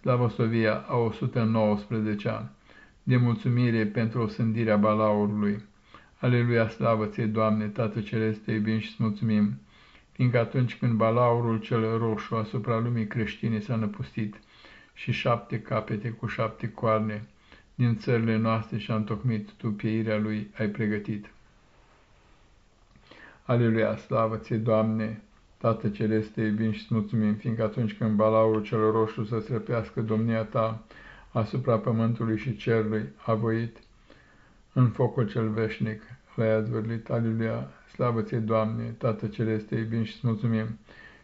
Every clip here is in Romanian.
Slavosovia a 119 ani, de mulțumire pentru osândirea balaurului. Aleluia, slavă ție, Doamne, Tată Celeste, te iubim și-ți mulțumim, fiindcă atunci când balaurul cel roșu asupra lumii creștine s-a năpustit și șapte capete cu șapte coarne din țările noastre și-a întocmit, tu pieirea lui ai pregătit. Aleluia, slavă ție, Doamne, Tată Celeste, iubim și mulțumim, fiindcă atunci când balaurul cel roșu să străpească domnia ta asupra pământului și cerului, a voit în focul cel veșnic, l-ai advârlit, aleluia, slavă ție, Doamne, Tată Celeste, iubim și mulțumim,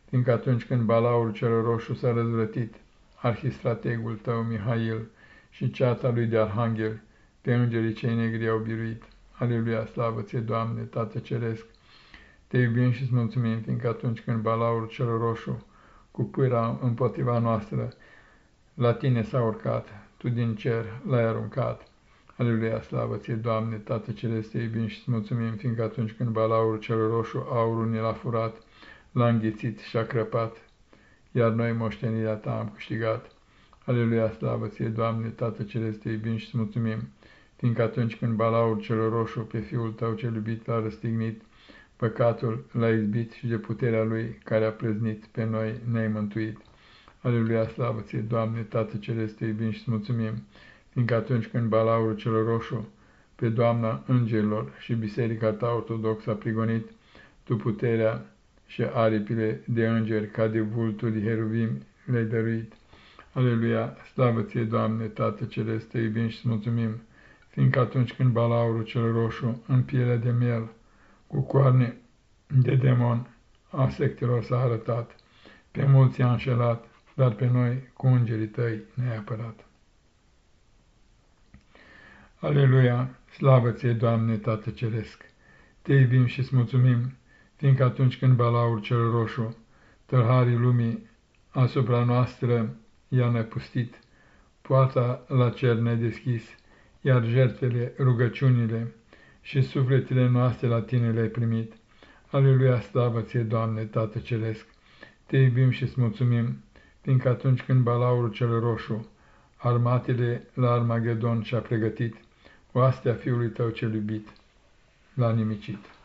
fiindcă atunci când balaurul cel roșu s-a răzvrătit, arhistrategul tău, Mihail, și ceata lui de arhanghel, pe îngerii cei negri au biruit. Aleluia, slavă ție, Doamne, Tată Ceresc, te iubim și îți mulțumim, fiindcă atunci când balaurul cel roșu cu pâra împotriva noastră la tine s-a urcat, tu din cer l-ai aruncat. Aleluia, slavă ție, Doamne, Tată Celeste, te iubim și îți mulțumim, fiindcă atunci când balaurul cel roșu aurul ne l-a furat, l-a înghițit și a crăpat, iar noi moștenirea ta am câștigat. Aleluia, slavă ție, Doamne, Tată Celeste, te iubim și îți mulțumim, fiindcă atunci când balaurul cel roșu pe Fiul tău cel iubit l-a răstignit, Păcatul l-a izbit și de puterea lui care a preznit pe noi ne-ai mântuit. Aleluia, slavă ție, Doamne, Tată Celeste, iubim și mulțumim, fiindcă atunci când balaurul cel roșu pe Doamna Îngerilor și Biserica ta ortodoxă a prigonit, tu puterea și aripile de îngeri ca de vulturi heruvim le-ai dăruit. Aleluia, slavă ție, Doamne, Tată Celeste, iubim și mulțumim, fiindcă atunci când balaurul cel roșu în pielea de mel, cu coarne de demon a sectelor s-a arătat, pe mulți a înșelat, dar pe noi cu îngerii tăi ne-ai apărat. Aleluia, slavă ție, Doamne, Tată Ceresc! Te iubim și-ți mulțumim, fiindcă atunci când balaur cel roșu, tălharii lumii asupra noastră i-a năpustit, poata la cer ne deschis, iar jertfele, rugăciunile, și sufletele noastre la Tine le-ai primit. Aleluia, slavă ție, Doamne, Tată Celesc! Te iubim și îți mulțumim, fiindcă atunci când balaurul cel roșu, armatele la Armagedon și-a pregătit, oastea Fiului Tău cel iubit, l-a nimicit.